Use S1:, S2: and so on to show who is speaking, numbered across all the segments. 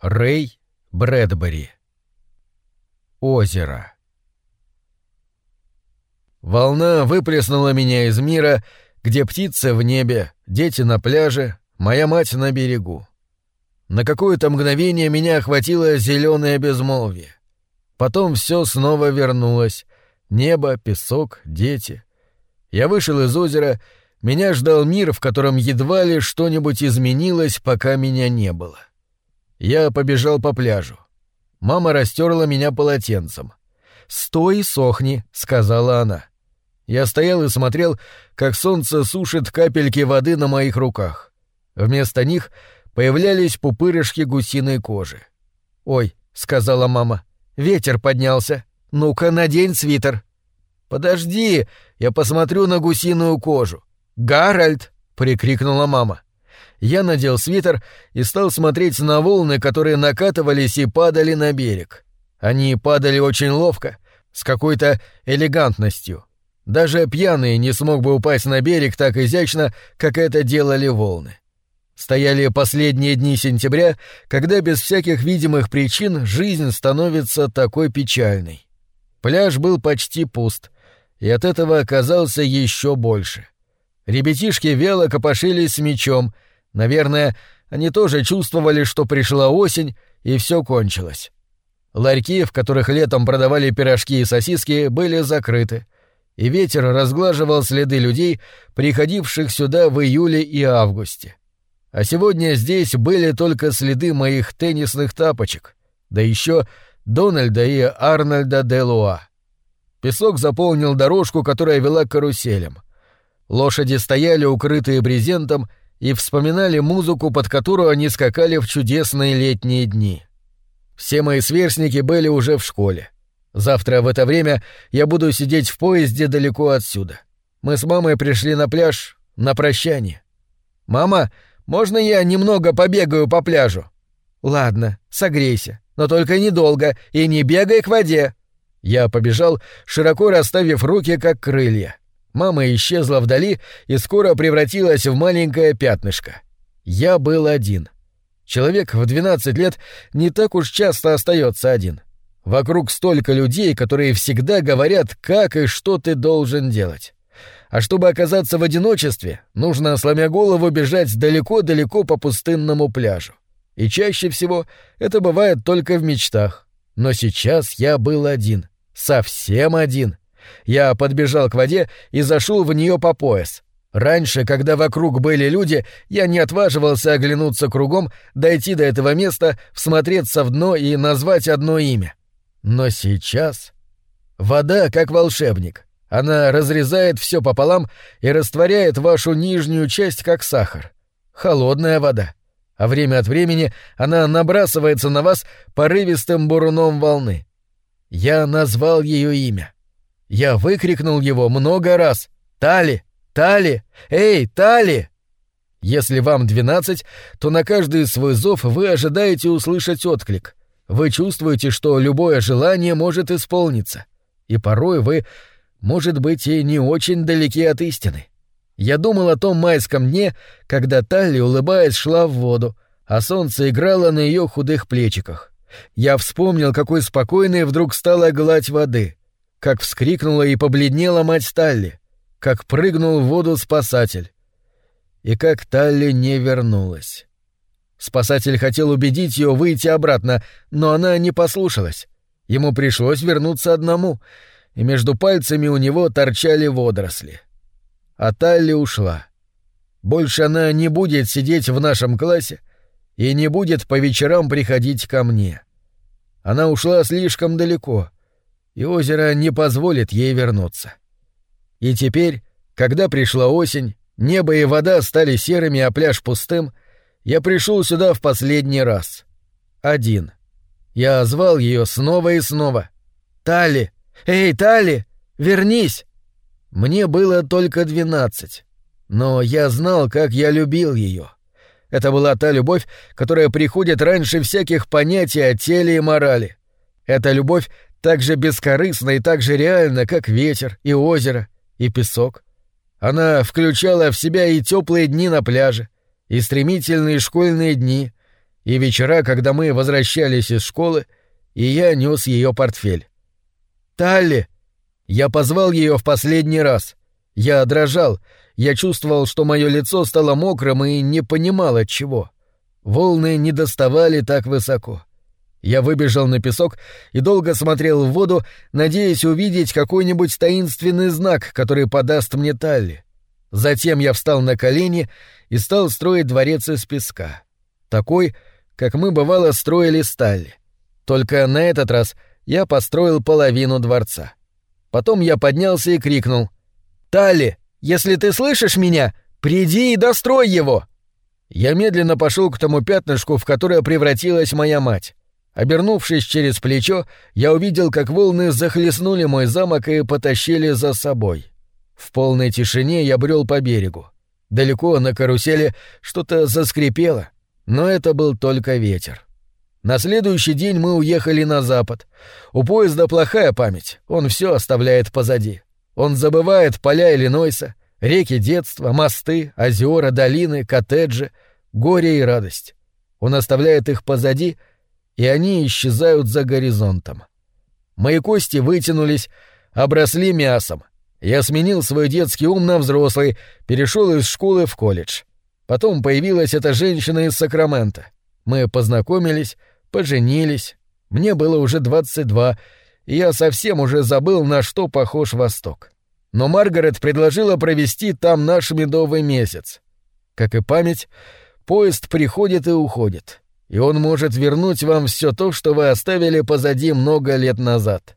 S1: Рэй Брэдбери. Озеро. Волна выплеснула меня из мира, где птицы в небе, дети на пляже, моя мать на берегу. На какое-то мгновение меня охватило зеленое безмолвие. Потом все снова вернулось. Небо, песок, дети. Я вышел из озера, меня ждал мир, в котором едва ли что-нибудь изменилось, пока меня не было. Я побежал по пляжу. Мама растерла меня полотенцем. «Стой сохни», — сказала она. Я стоял и смотрел, как солнце сушит капельки воды на моих руках. Вместо них появлялись пупырышки гусиной кожи. «Ой», — сказала мама, — «ветер поднялся. Ну-ка, надень свитер». «Подожди, я посмотрю на гусиную кожу». «Гарольд!» — прикрикнула мама. Я надел свитер и стал смотреть на волны, которые накатывались и падали на берег. Они падали очень ловко, с какой-то элегантностью. Даже пьяный не смог бы упасть на берег так изящно, как это делали волны. Стояли последние дни сентября, когда без всяких видимых причин жизнь становится такой печальной. Пляж был почти пуст, и от этого оказался еще больше. Ребятишки вяло копошились с мечом — Наверное, они тоже чувствовали, что пришла осень, и все кончилось. Ларьки, в которых летом продавали пирожки и сосиски, были закрыты, и ветер разглаживал следы людей, приходивших сюда в июле и августе. А сегодня здесь были только следы моих теннисных тапочек, да еще Дональда и Арнольда де Луа. Песок заполнил дорожку, которая вела к каруселям. Лошади стояли, укрытые брезентом, и вспоминали музыку, под которую они скакали в чудесные летние дни. Все мои сверстники были уже в школе. Завтра в это время я буду сидеть в поезде далеко отсюда. Мы с мамой пришли на пляж на прощание. «Мама, можно я немного побегаю по пляжу?» «Ладно, согрейся, но только недолго и не бегай к воде». Я побежал, широко расставив руки, как крылья. Мама исчезла вдали и скоро превратилась в маленькое пятнышко. Я был один. Человек в 12 лет не так уж часто остается один. Вокруг столько людей, которые всегда говорят, как и что ты должен делать. А чтобы оказаться в одиночестве, нужно, сломя голову, бежать далеко-далеко по пустынному пляжу. И чаще всего это бывает только в мечтах. Но сейчас я был один. Совсем один. Я подбежал к воде и зашел в нее по пояс. Раньше, когда вокруг были люди, я не отваживался оглянуться кругом, дойти до этого места, всмотреться в дно и назвать одно имя. Но сейчас... Вода как волшебник. Она разрезает все пополам и растворяет вашу нижнюю часть как сахар. Холодная вода. А время от времени она набрасывается на вас порывистым буруном волны. Я назвал ее имя. Я выкрикнул его много раз. «Тали! Тали! Эй, Тали!» Если вам двенадцать, то на каждый свой зов вы ожидаете услышать отклик. Вы чувствуете, что любое желание может исполниться. И порой вы, может быть, и не очень далеки от истины. Я думал о том майском дне, когда Талли, улыбаясь, шла в воду, а солнце играло на ее худых плечиках. Я вспомнил, какой спокойной вдруг стала гладь воды, как вскрикнула и побледнела мать Талли, как прыгнул в воду спасатель. И как Талли не вернулась. Спасатель хотел убедить ее выйти обратно, но она не послушалась. Ему пришлось вернуться одному, и между пальцами у него торчали водоросли. А Талли ушла. Больше она не будет сидеть в нашем классе и не будет по вечерам приходить ко мне. Она ушла слишком далеко — и озеро не позволит ей вернуться. И теперь, когда пришла осень, небо и вода стали серыми, а пляж пустым, я пришел сюда в последний раз. Один. Я звал ее снова и снова. «Тали! Эй, Тали! Вернись!» Мне было только двенадцать. Но я знал, как я любил ее. Это была та любовь, которая приходит раньше всяких понятий о теле и морали. Эта любовь так же бескорыстна и так же реальна, как ветер и озеро и песок. Она включала в себя и теплые дни на пляже, и стремительные школьные дни, и вечера, когда мы возвращались из школы, и я нес ее портфель. «Талли!» Я позвал ее в последний раз. Я дрожал, я чувствовал, что мое лицо стало мокрым и не понимал от чего. Волны не доставали так высоко. Я выбежал на песок и долго смотрел в воду, надеясь увидеть какой-нибудь таинственный знак, который подаст мне Талли. Затем я встал на колени и стал строить дворец из песка. Такой, как мы бывало строили стали. Только на этот раз я построил половину дворца. Потом я поднялся и крикнул. «Талли, если ты слышишь меня, приди и дострой его!» Я медленно пошел к тому пятнышку, в которое превратилась моя мать. Обернувшись через плечо, я увидел, как волны захлестнули мой замок и потащили за собой. В полной тишине я брел по берегу. Далеко на карусели что-то заскрипело, но это был только ветер. На следующий день мы уехали на запад. У поезда плохая память, он все оставляет позади. Он забывает поля Иллинойса, реки детства, мосты, озера, долины, коттеджи, горе и радость. Он оставляет их позади, и они исчезают за горизонтом. Мои кости вытянулись, обросли мясом, я сменил свой детский ум на взрослый, перешел из школы в колледж. Потом появилась эта женщина из Сакрамента. Мы познакомились, поженились. Мне было уже 22, и я совсем уже забыл, на что похож Восток. Но Маргарет предложила провести там наш медовый месяц. Как и память, поезд приходит и уходит, и он может вернуть вам все то, что вы оставили позади много лет назад.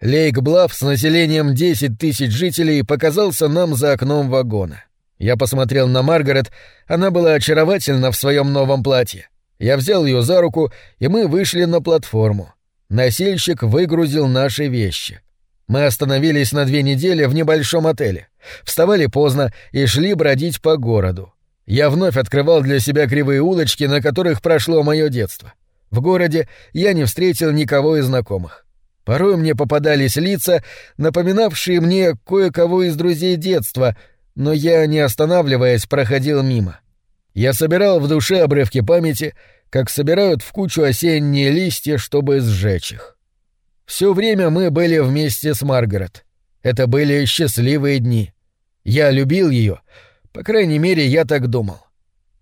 S1: Лейк-Блав с населением 10 тысяч жителей показался нам за окном вагона. Я посмотрел на Маргарет, она была очаровательна в своем новом платье. Я взял ее за руку, и мы вышли на платформу. Носильщик выгрузил наши вещи. Мы остановились на две недели в небольшом отеле, вставали поздно и шли бродить по городу. Я вновь открывал для себя кривые улочки, на которых прошло мое детство. В городе я не встретил никого из знакомых. Порой мне попадались лица, напоминавшие мне кое-кого из друзей детства, но я, не останавливаясь, проходил мимо. Я собирал в душе обрывки памяти, как собирают в кучу осенние листья, чтобы сжечь их. Все время мы были вместе с Маргарет. Это были счастливые дни. Я любил ее, по крайней мере, я так думал.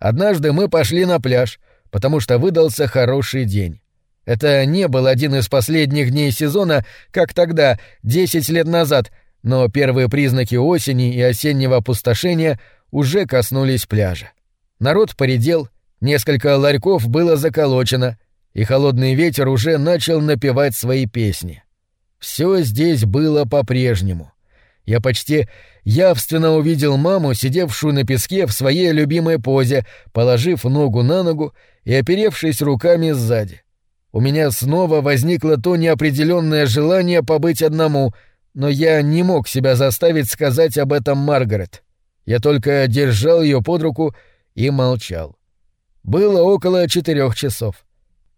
S1: Однажды мы пошли на пляж, потому что выдался хороший день. Это не был один из последних дней сезона, как тогда, десять лет назад, но первые признаки осени и осеннего опустошения уже коснулись пляжа. Народ поредел, несколько ларьков было заколочено, и холодный ветер уже начал напевать свои песни. Все здесь было по-прежнему. Я почти явственно увидел маму, сидевшую на песке в своей любимой позе, положив ногу на ногу и оперевшись руками сзади. У меня снова возникло то неопределенное желание побыть одному, но я не мог себя заставить сказать об этом Маргарет. Я только держал ее под руку и молчал. Было около четырех часов.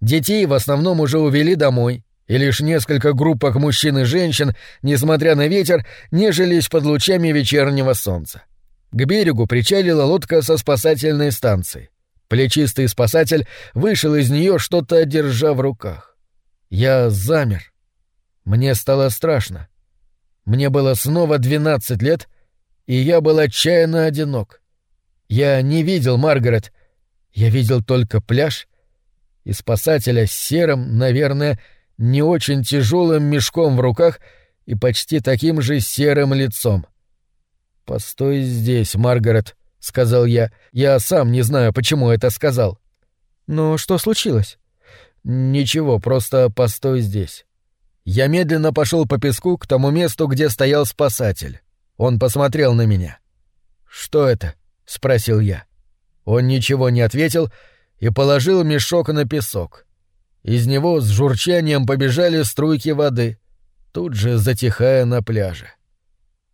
S1: Детей в основном уже увели домой, и лишь несколько группок мужчин и женщин, несмотря на ветер, нежились под лучами вечернего солнца. К берегу причалила лодка со спасательной станции. Плечистый спасатель вышел из нее, что-то держа в руках. Я замер. Мне стало страшно. Мне было снова двенадцать лет, и я был отчаянно одинок. Я не видел Маргарет, я видел только пляж и спасателя с серым, наверное, не очень тяжелым мешком в руках и почти таким же серым лицом. «Постой здесь, Маргарет», — сказал я. «Я сам не знаю, почему это сказал». «Но что случилось?» «Ничего, просто постой здесь». Я медленно пошел по песку к тому месту, где стоял спасатель. Он посмотрел на меня. «Что это?» — спросил я. Он ничего не ответил и положил мешок на песок. Из него с журчанием побежали струйки воды, тут же затихая на пляже.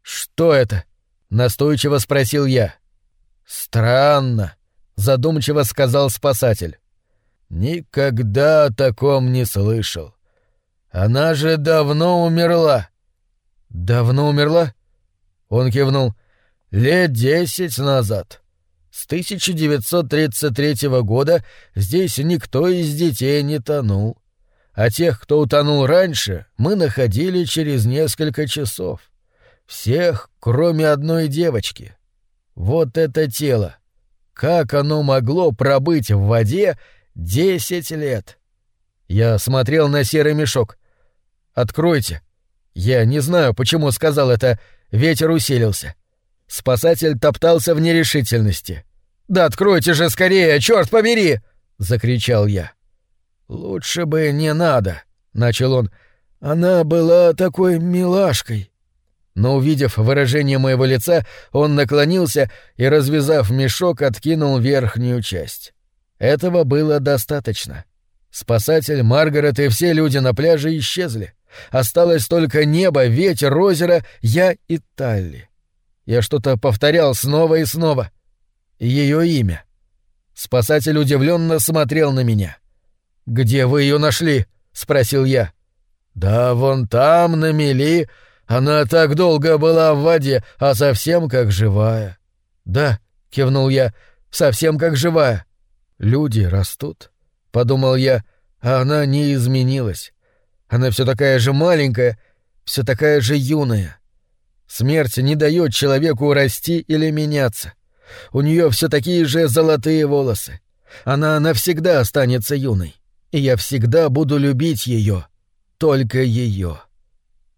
S1: «Что это?» — настойчиво спросил я. «Странно», — задумчиво сказал спасатель. «Никогда о таком не слышал. Она же давно умерла». «Давно умерла?» Он кивнул. «Лет десять назад. С 1933 года здесь никто из детей не тонул. А тех, кто утонул раньше, мы находили через несколько часов. Всех, кроме одной девочки. Вот это тело! Как оно могло пробыть в воде десять лет? Я смотрел на серый мешок. «Откройте!» Я не знаю, почему сказал это. Ветер усилился. Спасатель топтался в нерешительности. «Да откройте же скорее, черт побери!» — закричал я. «Лучше бы не надо», — начал он. «Она была такой милашкой». Но, увидев выражение моего лица, он наклонился и, развязав мешок, откинул верхнюю часть. Этого было достаточно. Спасатель, Маргарет и все люди на пляже исчезли. Осталось только небо, ветер, озеро, я и Талли. Я что-то повторял снова и снова. Ее имя. Спасатель удивленно смотрел на меня. «Где вы ее нашли?» — спросил я. «Да вон там, на мели. Она так долго была в воде, а совсем как живая». «Да», — кивнул я, — «совсем как живая». «Люди растут», — подумал я, — а она не изменилась. Она все такая же маленькая, все такая же юная. Смерть не дает человеку расти или меняться. У нее все такие же золотые волосы. Она навсегда останется юной. И я всегда буду любить ее. Только ее.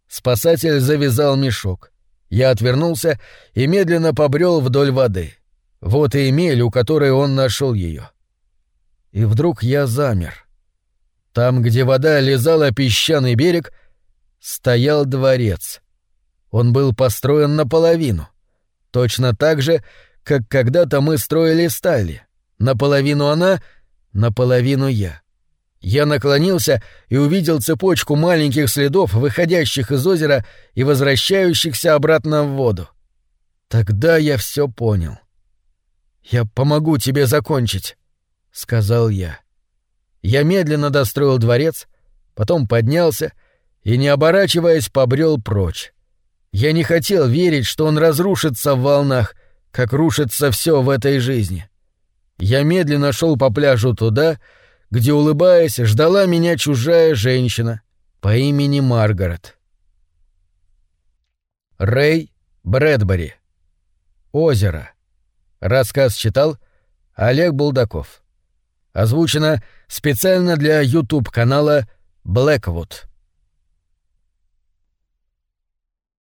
S1: Спасатель завязал мешок. Я отвернулся и медленно побрел вдоль воды. Вот и Эмель, у которой он нашел ее. И вдруг я замер. Там, где вода лизала песчаный берег, стоял дворец. Он был построен наполовину. Точно так же, как когда-то мы строили стали. Наполовину она, наполовину я. Я наклонился и увидел цепочку маленьких следов, выходящих из озера и возвращающихся обратно в воду. Тогда я все понял. «Я помогу тебе закончить», — сказал я. Я медленно достроил дворец, потом поднялся и, не оборачиваясь, побрел прочь. Я не хотел верить, что он разрушится в волнах, как рушится все в этой жизни. Я медленно шел по пляжу туда, где, улыбаясь, ждала меня чужая женщина по имени Маргарет. Рэй Брэдбери. Озеро. Рассказ читал Олег Булдаков. Озвучено специально для YouTube-канала Blackwood.